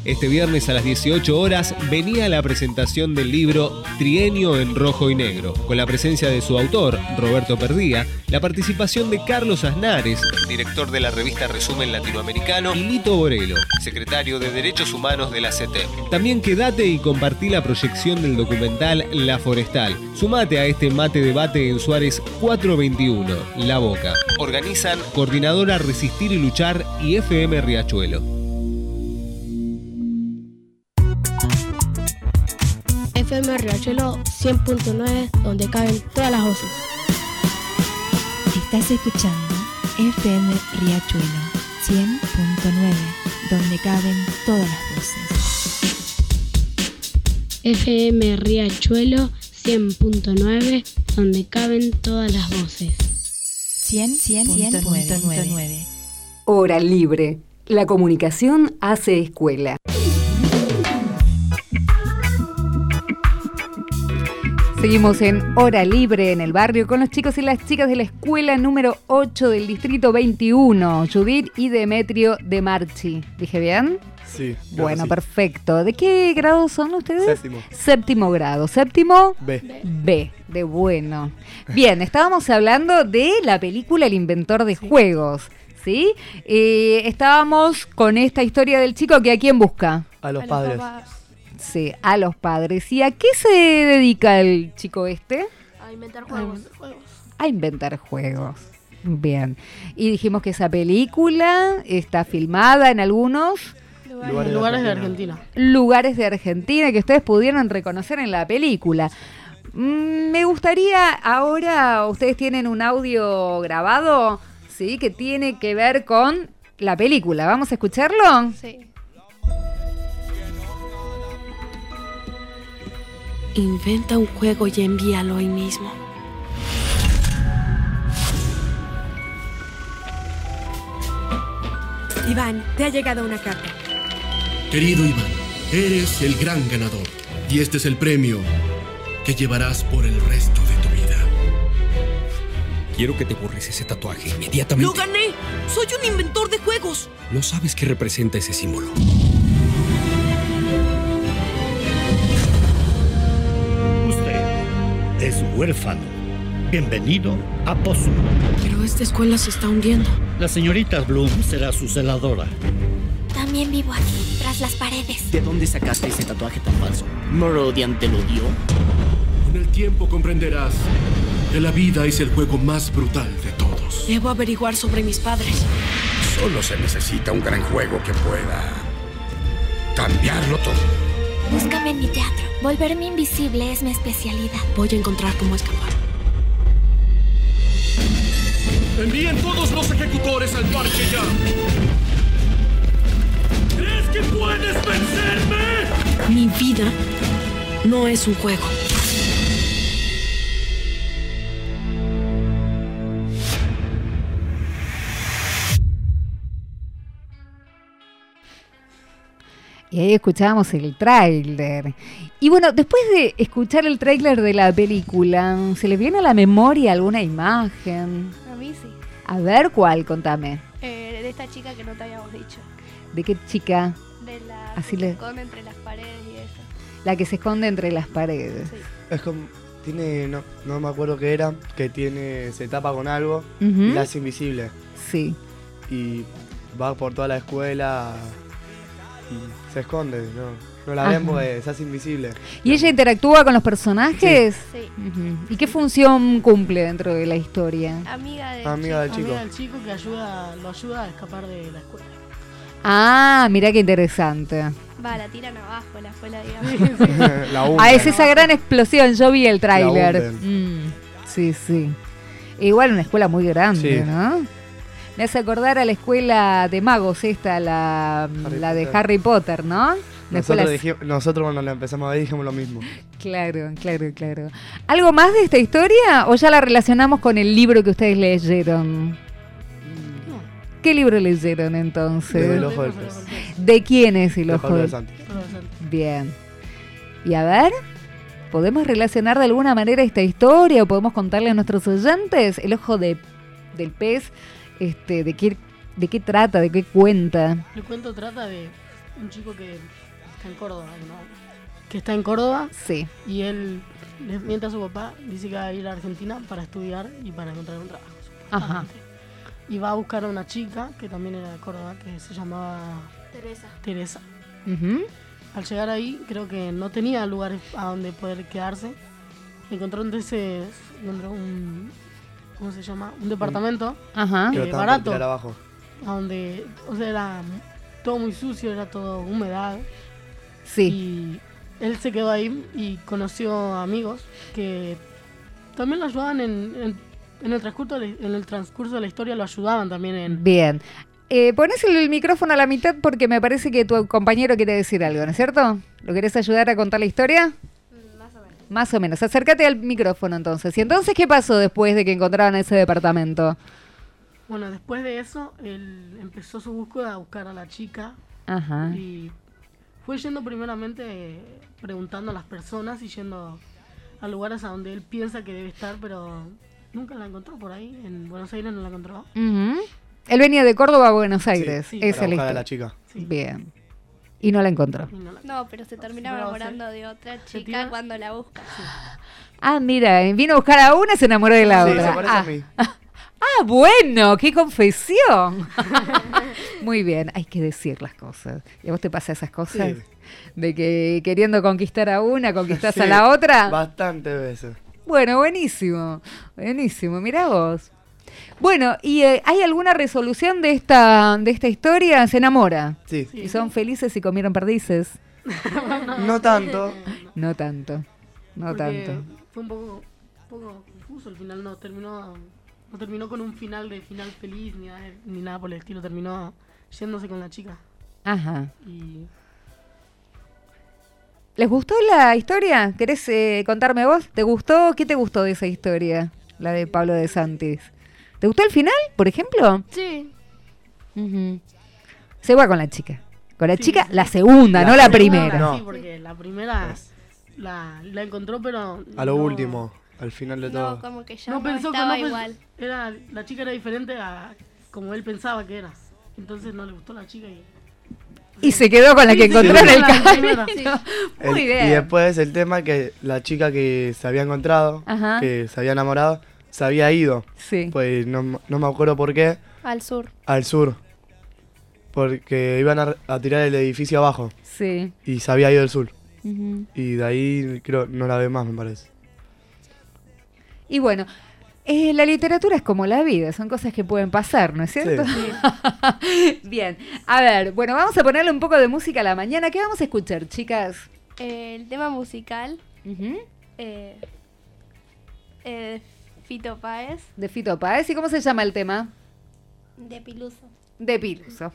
Este viernes a las 18 horas venía la presentación del libro Trienio en Rojo y Negro, con la presencia de su autor, Roberto Perdía, la participación de Carlos Aznares, director de la revista Resumen Latinoamericano, y Lito Borelo, secretario de Derechos Humanos de la CETEP. También quédate y compartí la proyección del documental La Forestal. Sumate a este mate debate en Suárez 421, La Boca. Organizan Coordinadora Resistir y Luchar y FM Riachuelo. FM Riachuelo 100.9, donde caben todas las voces. Estás escuchando FM Riachuelo 100.9, donde caben todas las voces. FM Riachuelo 100.9, donde caben todas las voces. 100.9. Hora libre. La comunicación hace escuela. Seguimos en Hora Libre en el barrio con los chicos y las chicas de la escuela número 8 del distrito 21, Judith y Demetrio de Marchi. ¿Dije bien? Sí. Bueno, sí. perfecto. ¿De qué grado son ustedes? Séptimo. Séptimo grado. Séptimo B. B, de bueno. Bien, estábamos hablando de la película El inventor de juegos. ¿Sí? Eh, estábamos con esta historia del chico que a quién busca. A los padres. Sí, a los padres. ¿Y a qué se dedica el chico este? A inventar juegos. A inventar juegos. Bien. Y dijimos que esa película está filmada en algunos Lugares, lugares de Argentina. lugares de Argentina que ustedes pudieron reconocer en la película. Mm, Me gustaría, ahora ustedes tienen un audio grabado, ¿sí? Que tiene que ver con la película. ¿Vamos a escucharlo? Sí. Inventa un juego y envíalo hoy mismo. Iván, te ha llegado una carta. Querido Iván, eres el gran ganador y este es el premio que llevarás por el resto de tu vida. Quiero que te borres ese tatuaje inmediatamente. ¡Lo gané! ¡Soy un inventor de juegos! No sabes qué representa ese símbolo. Es huérfano. Bienvenido a Pozo. Pero esta escuela se está hundiendo. La señorita Bloom será su celadora. También vivo aquí, tras las paredes. ¿De dónde sacaste ese tatuaje tan falso? ¿Morodian te lo dio? Con el tiempo comprenderás que la vida es el juego más brutal de todos. Debo averiguar sobre mis padres. Solo se necesita un gran juego que pueda cambiarlo todo. Búscame en mi teatro. Volverme invisible es mi especialidad. Voy a encontrar cómo escapar. Envíen todos los ejecutores al parque ya. ¿Crees que puedes vencerme? Mi vida no es un juego. Y ahí escuchábamos el tráiler. Y bueno, después de escuchar el tráiler de la película, ¿se le viene a la memoria alguna imagen? A mí sí. A ver cuál, contame. Eh, de esta chica que no te habíamos dicho. ¿De qué chica? De la Así que le- se esconde entre las paredes y eso. La que se esconde entre las paredes. Es como. Tiene. No, no me acuerdo qué era. Que tiene. Se tapa con algo. Y la hace invisible. Sí. Y va por toda la escuela. Y se esconde. No, no la Ajá. ven porque se hace invisible. ¿Y ella interactúa con los personajes? Sí. ¿Y qué función cumple dentro de la historia? Amiga del Amiga del chico. Amiga del chico que ayuda, lo ayuda a escapar de la escuela. Ah, mira qué interesante. Va, la tiran abajo la escuela, (laughs) digamos. la Ah, es esa gran explosión, yo vi el tráiler. Mm, sí, sí. Igual una escuela muy grande, Sí. ¿no? Me hace acordar a la escuela de magos esta, la, la de Potter. Harry Potter, ¿no? Nosotros, dijimos- nosotros cuando la empezamos a ver dijimos lo mismo. Claro, claro, claro. ¿Algo más de esta historia o ya la relacionamos con el libro que ustedes leyeron? ¿Qué libro leyeron entonces? El ojo del pez. ¿De quién es el De ojo del de Santi. Bien. Y a ver, ¿podemos relacionar de alguna manera esta historia o podemos contarle a nuestros oyentes el ojo de, del pez? Este, de qué, ¿De qué trata? ¿De qué cuenta? El cuento trata de un chico que está en Córdoba, ¿no? que está en Córdoba Sí. y él le miente a su papá, dice que va a ir a Argentina para estudiar y para encontrar un trabajo. Ajá. Y va a buscar a una chica que también era de Córdoba, que se llamaba Teresa. Teresa. Al llegar ahí, creo que no tenía lugares a donde poder quedarse. Encontró entonces encontró un. ¿Cómo se llama? Un departamento. Ajá. Eh, por barato. tirar abajo. A donde. O sea, era todo muy sucio, era todo humedad. Sí. Y él se quedó ahí y conoció amigos que también lo ayudaban en, en, en el transcurso de, en el transcurso de la historia, lo ayudaban también en. Bien. Eh, ponés el micrófono a la mitad porque me parece que tu compañero quiere decir algo, ¿no es cierto? ¿Lo querés ayudar a contar la historia? Más o menos. Acércate al micrófono entonces. ¿Y entonces qué pasó después de que encontraban ese departamento? Bueno, después de eso, él empezó su búsqueda a buscar a la chica Ajá. Y fue yendo primeramente eh, preguntando a las personas y yendo a lugares a donde él piensa que debe estar, pero nunca la encontró por ahí. En Buenos Aires no la encontró. Ujú. Él venía de Córdoba a Buenos Aires. sí, Esa para es la buscar a la chica. Bien. Y no la encontró. No pero se terminaba enamorando de otra chica cuando la busca. (gasps) Ah, mira, vino a buscar a una y se enamoró de la Sí, otra. se parece ah. a mí. (laughs) Ah, bueno, qué confesión. (laughs) Muy bien, hay que decir las cosas. ¿Y a vos te pasa esas cosas? Sí. De que queriendo conquistar a una, conquistás a la otra. Bastantes veces. Bueno, buenísimo, buenísimo, mirá vos. Bueno, ¿y eh, hay alguna resolución de esta, de esta historia? ¿Se enamora? Sí. ¿Y son felices y comieron perdices? (laughs) No tanto. No tanto, no porque tanto. Fue un poco, un poco confuso el final, no terminó, no terminó con un final de final feliz ni nada, ni nada por el estilo, terminó yéndose con la chica. Ajá. Y ¿Les gustó la historia? ¿Querés eh, contarme vos? ¿Te gustó? ¿Qué te gustó de esa historia? La de Pablo de Santis. ¿Te gustó el final, por ejemplo? Sí. Ujú. Se va con la chica. Con la Sí, chica, sí. la segunda, La no la primera. no. sí, porque la primera la, la encontró, pero. A lo no- último, al final de todo. No, como que ya No no, pensó que no pens- igual. Era, la chica era diferente a como él pensaba que era. Entonces no le gustó la chica y. Y se quedó con la Sí, que sí, encontró en sí, el la camino. El- Muy bien. Y después el tema que la chica que se había encontrado, Ajá. que se había enamorado, se había ido. Sí. Pues no, no me acuerdo por qué, Al sur. al sur. Porque iban a, a tirar el edificio abajo Sí. y se había ido al sur. Y de ahí creo no la ve más, me parece. Y bueno, eh, la literatura es como la vida, son cosas que pueden pasar, ¿no es cierto? (laughs) Bien, a ver, bueno, vamos a ponerle un poco de música a la mañana. ¿Qué vamos a escuchar, chicas? Eh, el tema musical. Ujú. eh, eh, Fito Páez. De Fito Páez. ¿Y cómo se llama el tema? De Piluso. De Piluso.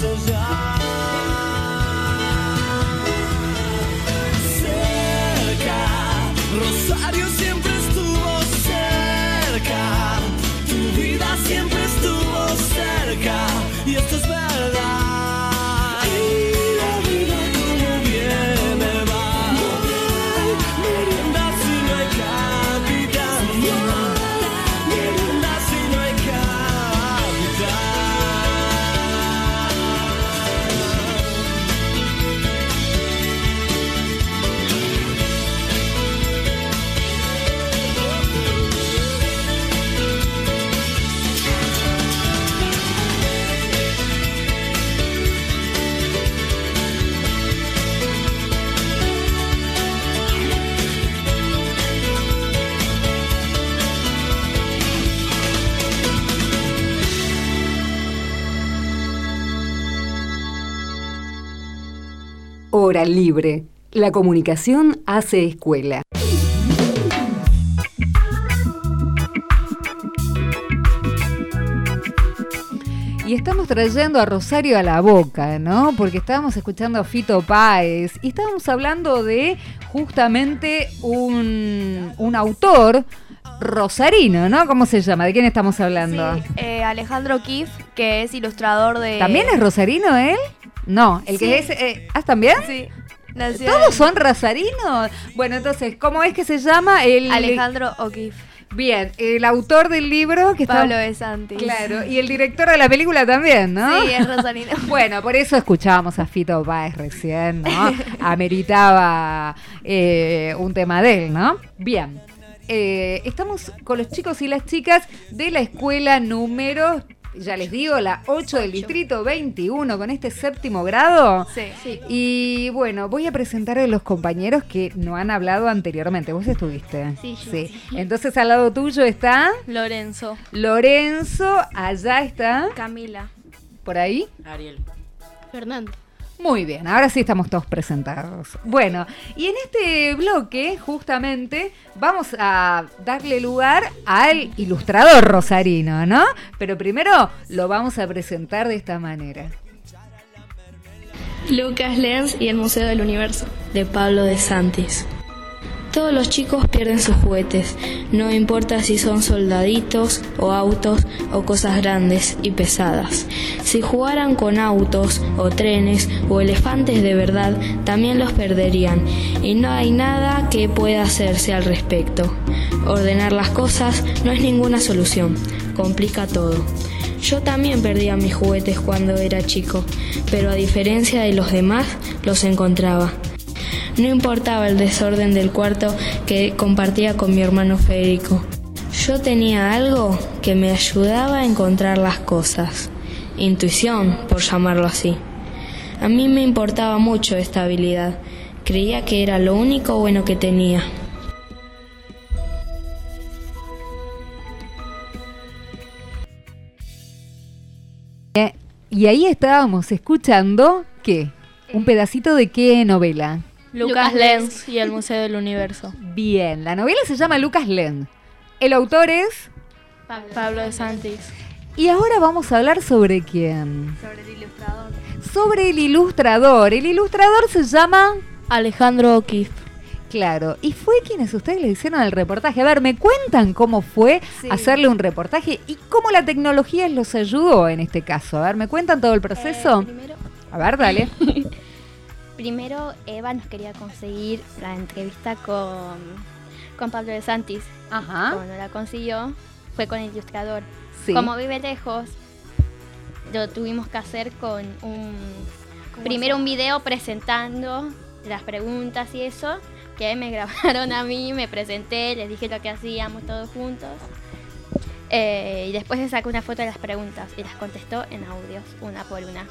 Al Hora libre. La comunicación hace escuela. Y estamos trayendo a Rosario a la boca, ¿no? Porque estábamos escuchando a Fito Páez y estábamos hablando de justamente un, un autor rosarino, ¿no? ¿Cómo se llama? ¿De quién estamos hablando? Eh, Alejandro Kif, que es ilustrador de... ¿También es rosarino él? No, el que es... eh, ¿Ah, también? Sí. nació ¿Todos en- son rosarinos? Bueno, entonces, ¿cómo es que se llama? El... Alejandro O'Keefe. Bien, el autor del libro que está... Pablo de Santis. Claro, y el director de la película también, ¿no? Sí, es rosarino. (laughs) Bueno, por eso escuchábamos a Fito Páez recién, ¿no? Ameritaba eh, un tema de él, ¿no? Bien. Eh, estamos con los chicos y las chicas de la escuela número, ya les digo, la 8 del distrito 21, con este séptimo grado. Sí. Y bueno, voy a presentar a los compañeros que no han hablado anteriormente. ¿Vos estuviste? Sí, yo sí. Entonces al lado tuyo está Lorenzo. Lorenzo, allá está. Camila. ¿Por ahí? Ariel. Fernando. Muy bien, ahora sí estamos todos presentados. Bueno, y en este bloque, justamente, vamos a darle lugar al ilustrador rosarino, ¿no? Pero primero lo vamos a presentar de esta manera. Lucas Lenz y el Museo del Universo, de Pablo de Santis. Todos los chicos pierden sus juguetes, no importa si son soldaditos o autos o cosas grandes y pesadas. Si jugaran con autos o trenes o elefantes de verdad, también los perderían y no hay nada que pueda hacerse al respecto. Ordenar las cosas no es ninguna solución, complica todo. Yo también perdía mis juguetes cuando era chico, pero a diferencia de los demás, los encontraba. No importaba el desorden del cuarto que compartía con mi hermano Federico. Yo tenía algo que me ayudaba a encontrar las cosas. Intuición, por llamarlo así. A mí me importaba mucho esta habilidad. Creía que era lo único bueno que tenía. Y ahí estábamos escuchando, ¿qué? ¿Un pedacito de qué novela? Lucas Lenz y el Museo del Universo. (laughs) Bien, la novela se llama Lucas Lenz. El autor es... Pablo de Santis. Y ahora vamos a hablar sobre quién. Sobre el ilustrador. Sobre el ilustrador. El ilustrador se llama... Alejandro O'Keefe. Claro, y fue quienes ustedes le hicieron el reportaje. A ver, ¿me cuentan cómo fue Sí. hacerle un reportaje y cómo la tecnología los ayudó en este caso? A ver, ¿me cuentan todo el proceso? Eh, primero- A ver, dale. (laughs) Primero, Eva nos quería conseguir la entrevista con, con Pablo de Santis. Ajá. Como no la consiguió, fue con el ilustrador. Sí. Como vive lejos, lo tuvimos que hacer con un. ¿Cómo Primero un video presentando las preguntas y eso, que me (laughs) grabaron a mí, me presenté, les dije lo que hacíamos todos juntos. Eh, y después le saqué una foto de las preguntas y las contestó en audios, una por una.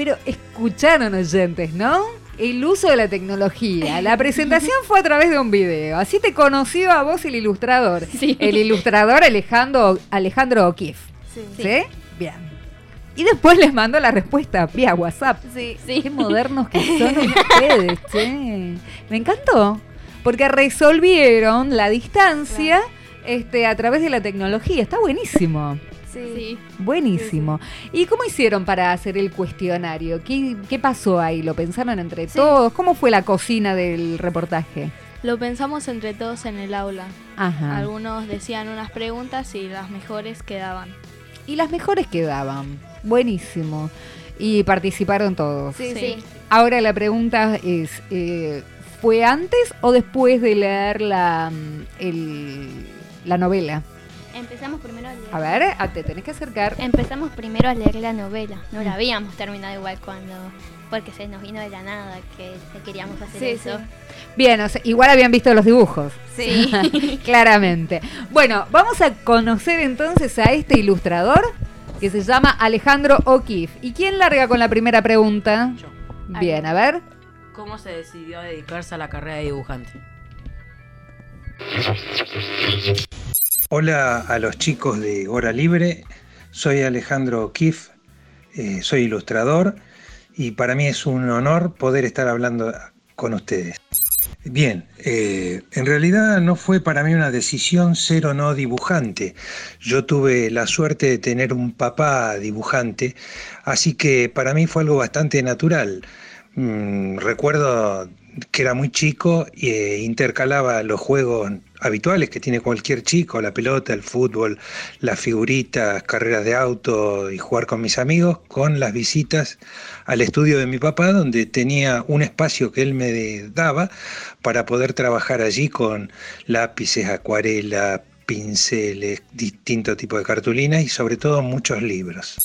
Pero escucharon oyentes, ¿no? El uso de la tecnología. La presentación fue a través de un video. Así te conoció a vos el ilustrador. El ilustrador Alejandro, Alejandro O'Keefe. Sí. ¿Sí? Bien. Y después les mando la respuesta vía WhatsApp. Sí. Qué modernos que son (laughs) ustedes, che. Me encantó. Porque resolvieron la distancia este, a través de la tecnología. Está buenísimo. Sí. Buenísimo. ¿Y cómo hicieron para hacer el cuestionario? ¿Qué, qué pasó ahí? ¿Lo pensaron entre todos? ¿Cómo fue la cocina del reportaje? Lo pensamos entre todos en el aula. Ajá. Algunos decían unas preguntas y las mejores quedaban. Y las mejores quedaban. Buenísimo. Y participaron todos. Sí, sí. Ahora la pregunta es, eh, ¿fue antes o después de leer la, mm, el- la novela? Empezamos primero a leer. A ver, ah, te tenés que acercar. Empezamos primero a leer la novela. No la habíamos terminado igual cuando. Porque se nos vino de la nada que, que queríamos hacer Sí, eso. sí. Bien, o sea, igual habían visto los dibujos. Sí. (laughs) Claramente. Bueno, vamos a conocer entonces a este ilustrador que se llama Alejandro O'Keefe. ¿Y quién larga con la primera pregunta? Bien, a ver. ¿Cómo se decidió a dedicarse a la carrera de dibujante? Hola a los chicos de Hora Libre, soy Alejandro O'Keefe, eh, soy ilustrador y para mí es un honor poder estar hablando con ustedes. Bien, eh, en realidad no fue para mí una decisión ser o no dibujante. Yo tuve la suerte de tener un papá dibujante, así que para mí fue algo bastante natural. Mm, recuerdo que era muy chico e intercalaba los juegos habituales que tiene cualquier chico, la pelota, el fútbol, las figuritas, carreras de auto y jugar con mis amigos, con las visitas al estudio de mi papá, donde tenía un espacio que él me daba para poder trabajar allí con lápices, acuarela, pinceles, distintos tipos de cartulinas y sobre todo muchos libros.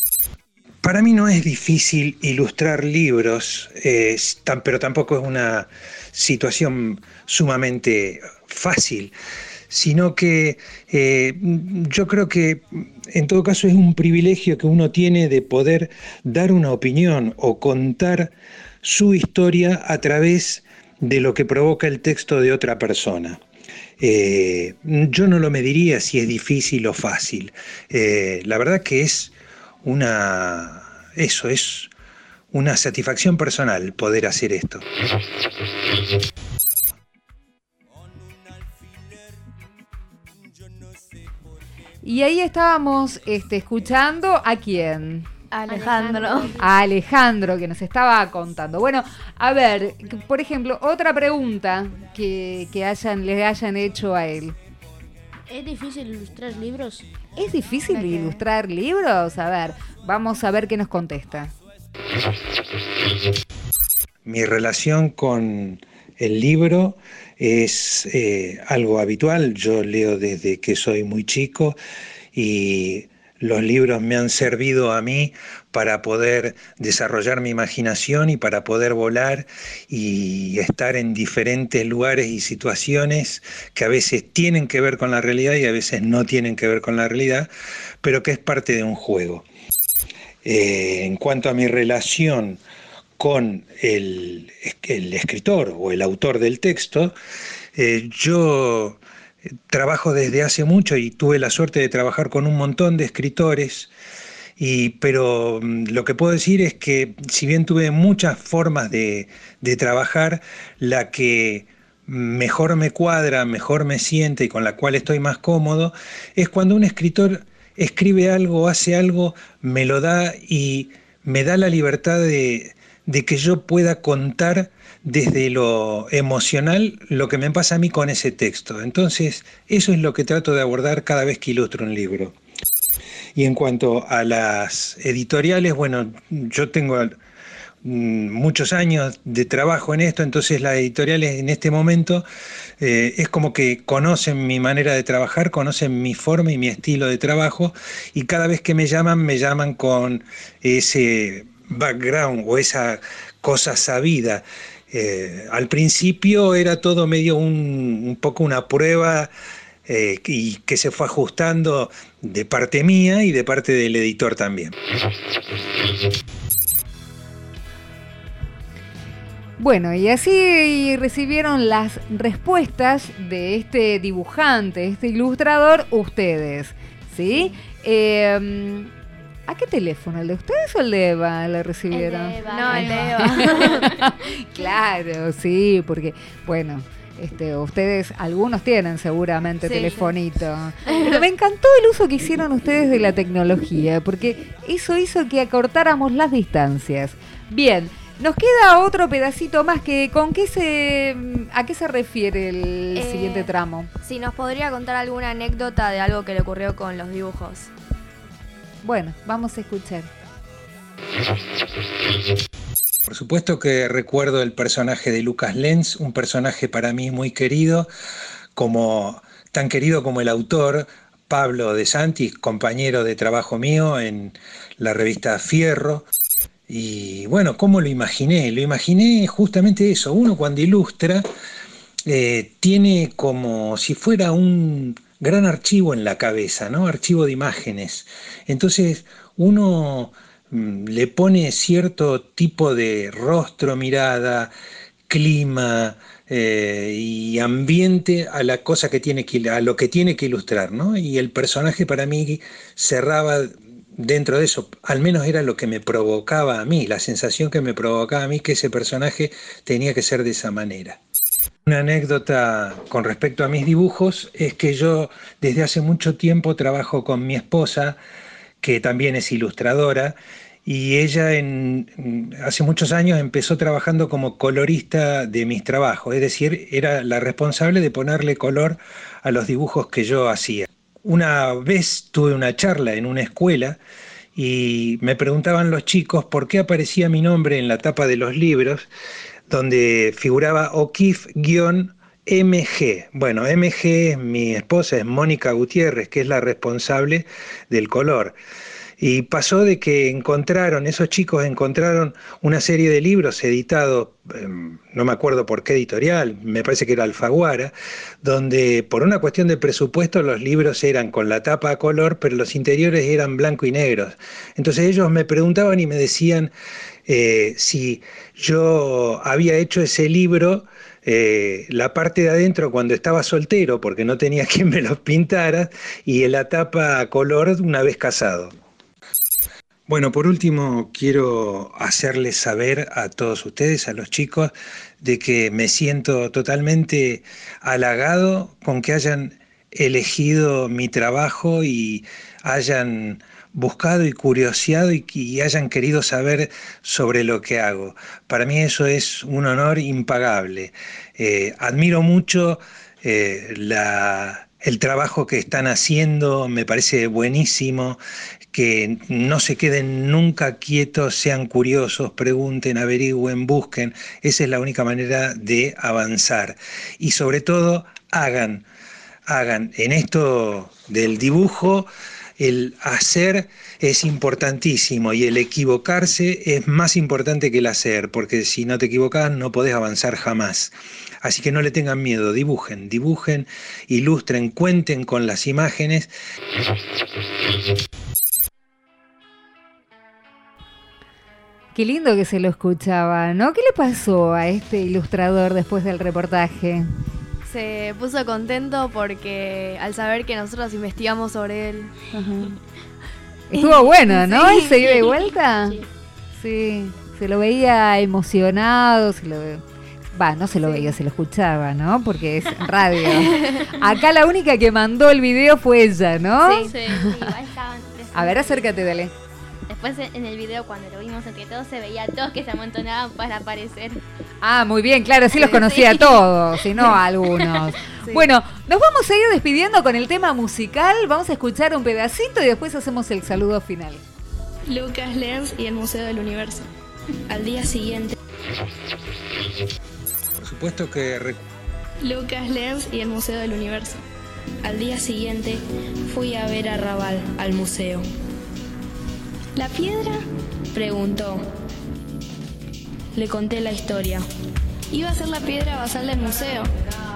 Para mí no es difícil ilustrar libros, eh, tan- pero tampoco es una situación sumamente fácil, sino que eh, yo creo que en todo caso es un privilegio que uno tiene de poder dar una opinión o contar su historia a través de lo que provoca el texto de otra persona. Eh, yo no lo mediría si es difícil o fácil. Eh, la verdad que es una. Eso es una satisfacción personal poder hacer esto. Y ahí estábamos este, escuchando a quién. Alejandro. A Alejandro, que nos estaba contando. Bueno, a ver, por ejemplo, otra pregunta que, que hayan, le hayan hecho a él. ¿Es difícil ilustrar libros? ¿Es difícil ilustrar libros? A ver, vamos a ver qué nos contesta. Mi relación con el libro es eh, algo habitual. Yo leo desde que soy muy chico y los libros me han servido a mí para poder desarrollar mi imaginación y para poder volar y estar en diferentes lugares y situaciones que a veces tienen que ver con la realidad y a veces no tienen que ver con la realidad, pero que es parte de un juego. Eh, en cuanto a mi relación con el, escritor o el autor del texto, eh, yo trabajo desde hace mucho y tuve la suerte de trabajar con un montón de escritores, y, pero mm, lo que puedo decir es que si bien tuve muchas formas de trabajar, la que mejor me cuadra, mejor me siente y con la cual estoy más cómodo, es cuando un escritor escribe algo, hace algo, me lo da y me da la libertad de, que yo pueda contar desde lo emocional lo que me pasa a mí con ese texto. Entonces, eso es lo que trato de abordar cada vez que ilustro un libro. Y en cuanto a las editoriales, bueno, yo tengo mm, muchos años de trabajo en esto, entonces las editoriales en este momento eh, es como que conocen mi manera de trabajar, conocen mi forma y mi estilo de trabajo, y cada vez que me llaman, me llaman con ese background o esa cosa sabida. Eh, al principio era todo medio un, poco una prueba eh, y que se fue ajustando de parte mía y de parte del editor también. Bueno, y así recibieron las respuestas de este dibujante, este ilustrador, ustedes, ¿sí? Eh, ¿A qué teléfono? ¿El de ustedes o el de Eva le recibieron? No, el de Eva. (laughs) claro, sí, porque, bueno, este, ustedes, algunos tienen seguramente telefonito. Pero me encantó el uso que hicieron ustedes de la tecnología, porque eso hizo que acortáramos las distancias. Bien, nos queda otro pedacito más que con qué se a qué se refiere el Eh, siguiente tramo. Si nos podría contar alguna anécdota de algo que le ocurrió con los dibujos. Bueno, vamos a escuchar. Por supuesto que recuerdo el personaje de Lucas Lenz, un personaje para mí muy querido, como tan querido como el autor Pablo De Santi, compañero de trabajo mío en la revista Fierro. Y bueno, ¿cómo lo imaginé? Lo imaginé justamente eso. Uno cuando ilustra eh, tiene como si fuera un gran archivo en la cabeza, ¿no? Archivo de imágenes. Entonces uno mm, le pone cierto tipo de rostro, mirada, clima eh, y ambiente a la cosa que tiene que a lo que tiene que ilustrar, ¿no? Y el personaje para mí cerraba dentro de eso, al menos era lo que me provocaba a mí, la sensación que me provocaba a mí que ese personaje tenía que ser de esa manera. Una anécdota con respecto a mis dibujos es que yo desde hace mucho tiempo trabajo con mi esposa, que también es ilustradora, y ella hace muchos años empezó trabajando como colorista de mis trabajos, es decir, era la responsable de ponerle color a los dibujos que yo hacía. Una vez tuve una charla en una escuela y me preguntaban los chicos por qué aparecía mi nombre en la tapa de los libros donde figuraba O'Keefe-MG. Bueno, MG mi esposa, es Mónica Gutiérrez, que es la responsable del color. Y pasó de que encontraron, esos chicos encontraron una serie de libros editados, eh, no me acuerdo por qué editorial, me parece que era Alfaguara, donde por una cuestión de presupuesto los libros eran con la tapa a color, pero los interiores eran blanco y negros. Entonces ellos me preguntaban y me decían eh, si yo había hecho ese libro eh, la parte de adentro cuando estaba soltero, porque no tenía (laughs) quien me los pintara, y la tapa a color una vez casado. Bueno, por último, quiero hacerles saber a todos ustedes, a los chicos, de que me siento totalmente halagado con que hayan elegido mi trabajo y hayan buscado y curioseado y, hayan querido saber sobre lo que hago. Para mí eso es un honor impagable. Eh, admiro mucho eh, el trabajo que están haciendo, me parece buenísimo, que no se queden nunca quietos, sean curiosos, pregunten, averigüen, busquen. Esa es la única manera de avanzar. Y sobre todo, hagan, hagan. En esto del dibujo, el hacer es importantísimo y el equivocarse es más importante que el hacer, porque si no te equivocas no podés avanzar jamás. Así que no le tengan miedo, dibujen, dibujen, ilustren, cuenten con las imágenes. Qué lindo que se lo escuchaba, ¿no? ¿Qué le pasó a este ilustrador después del reportaje? Se puso contento porque al saber que nosotros investigamos sobre él. (laughs) Estuvo bueno, ¿no? Sí. ¿Y se iba de vuelta? Sí. Se lo veía emocionado, se lo Va, no se lo veía, se lo escuchaba, ¿no? Porque es (laughs) radio. Acá la única que mandó el video fue ella, ¿no? Sí, sí, igual estaban A ver, acércate, dale. Después en el video cuando lo vimos entre todos se veía a todos que se amontonaban para aparecer. Ah, muy bien, claro, sí los Sí. conocía a todos, y no a algunos. (laughs) Sí. Bueno, nos vamos a ir despidiendo con el tema musical. Vamos a escuchar un pedacito y después hacemos el saludo final. Lucas Lenz y el Museo del Universo. Al día siguiente, Por supuesto que Lucas Lenz y el Museo del Universo. Al día siguiente fui a ver a Raval al museo. ¿La piedra? Preguntó. Le conté la historia. Iba a ser la piedra basal del museo,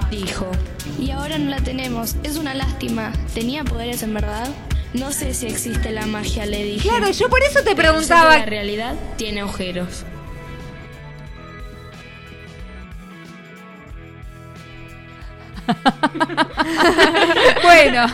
dijo. Y ahora no la tenemos. Es una lástima. ¿Tenía poderes en verdad? No sé si existe la magia, le dije. Claro, yo por eso te preguntaba. La realidad tiene agujeros. (laughs) bueno,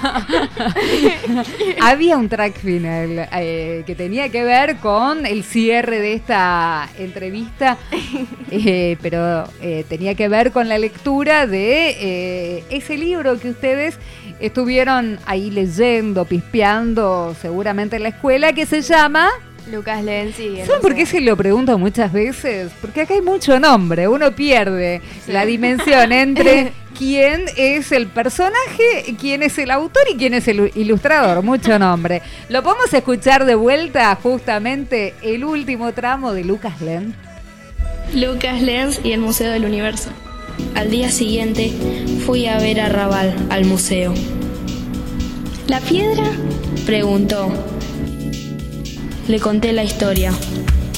había un track final eh, que tenía que ver con el cierre de esta entrevista, (laughs) eh, pero eh, tenía que ver con la lectura de ese libro que ustedes estuvieron ahí leyendo, pispeando seguramente en la escuela, que se llama... Lucas Lenz y el ¿Saben por qué se lo pregunto muchas veces? Porque acá hay mucho nombre, uno pierde la dimensión entre (laughs) quién es el personaje, quién es el autor y quién es el ilustrador, mucho nombre. Lo podemos escuchar de vuelta justamente el último tramo de Lucas Lenz. Lucas Lenz y el Museo del Universo. Al día siguiente fui a ver a Raval al museo. ¿La piedra? Preguntó. Le conté la historia.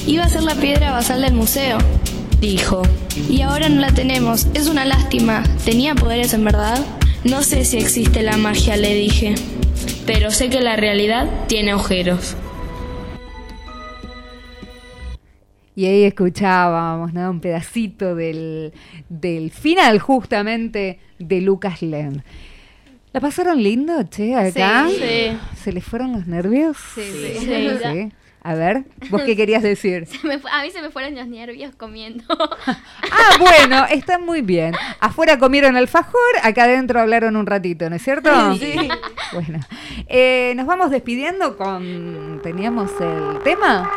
Iba a ser la piedra basal del museo, dijo. Y ahora no la tenemos. Es una lástima. ¿Tenía poderes en verdad? No sé si existe la magia, le dije. Pero sé que la realidad tiene agujeros. Y ahí escuchábamos ¿no? un pedacito del, del final justamente de Lucas Lenz. ¿La pasaron lindo, che, acá? Sí. Sí. ¿Se les fueron los nervios? Sí, sí. Sí. Sí. A ver, ¿vos qué querías decir? (laughs) Se me fue- a mí se me fueron los nervios comiendo. (laughs) Ah, bueno, está muy bien. Afuera comieron alfajor, acá adentro hablaron un ratito, ¿no es cierto? Sí. Bueno, eh, nos vamos despidiendo con... ¿Teníamos el tema?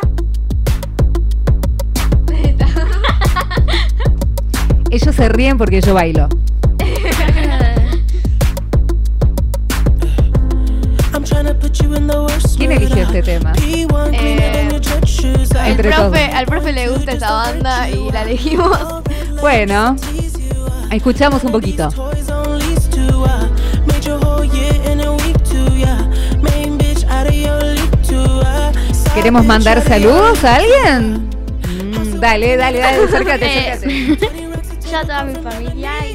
(laughs) Ellos se ríen porque yo bailo. ¿Quién eligió este tema? Eh, al, Entre profe, al profe le gusta esta banda y la elegimos. Bueno, escuchamos un poquito. ¿Queremos mandar saludos a alguien? Mm, dale, dale, dale, acércate, Eh, acércate. Yo a toda mi familia y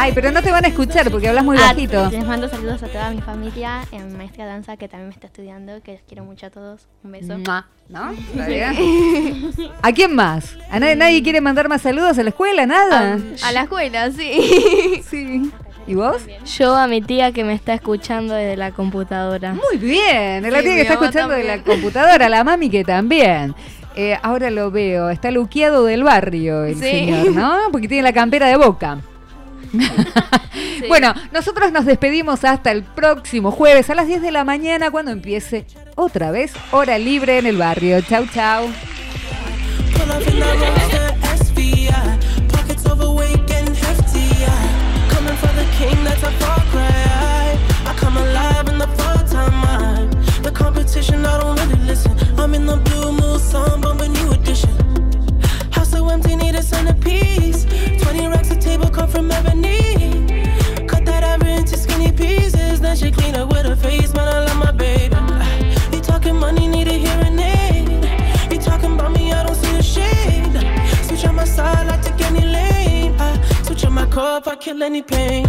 Ay, pero no te van a escuchar porque hablas muy Ah, bajito. Les mando saludos a toda mi familia, a mi maestra de danza que también me está estudiando, que los quiero mucho a todos. Un beso. Mua, ¿No? (laughs) ¿A quién más? ¿A nadie, nadie quiere mandar más saludos a la escuela? ¿Nada? A la escuela, sí. (laughs) Sí. ¿Y vos? Yo a mi tía que me está escuchando desde la computadora. Muy bien, la Sí, tía que está escuchando de la computadora, la mami que también. Eh, ahora lo veo, está luqueado del barrio el Sí. señor, ¿no? Porque tiene la campera de boca. (laughs) Bueno, nosotros nos despedimos hasta el próximo jueves a las 10 de la mañana cuando empiece otra vez Hora Libre en el barrio. Chau, chau. From ebony. Cut that ever into skinny pieces. Then she clean up with her face, man, I love my baby. Uh, you talking money, need a hearing aid. You talking about me, I don't see a shade. Switch on my side, I take any lane. I switch on my cup, I kill any pain.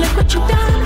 Look what you done.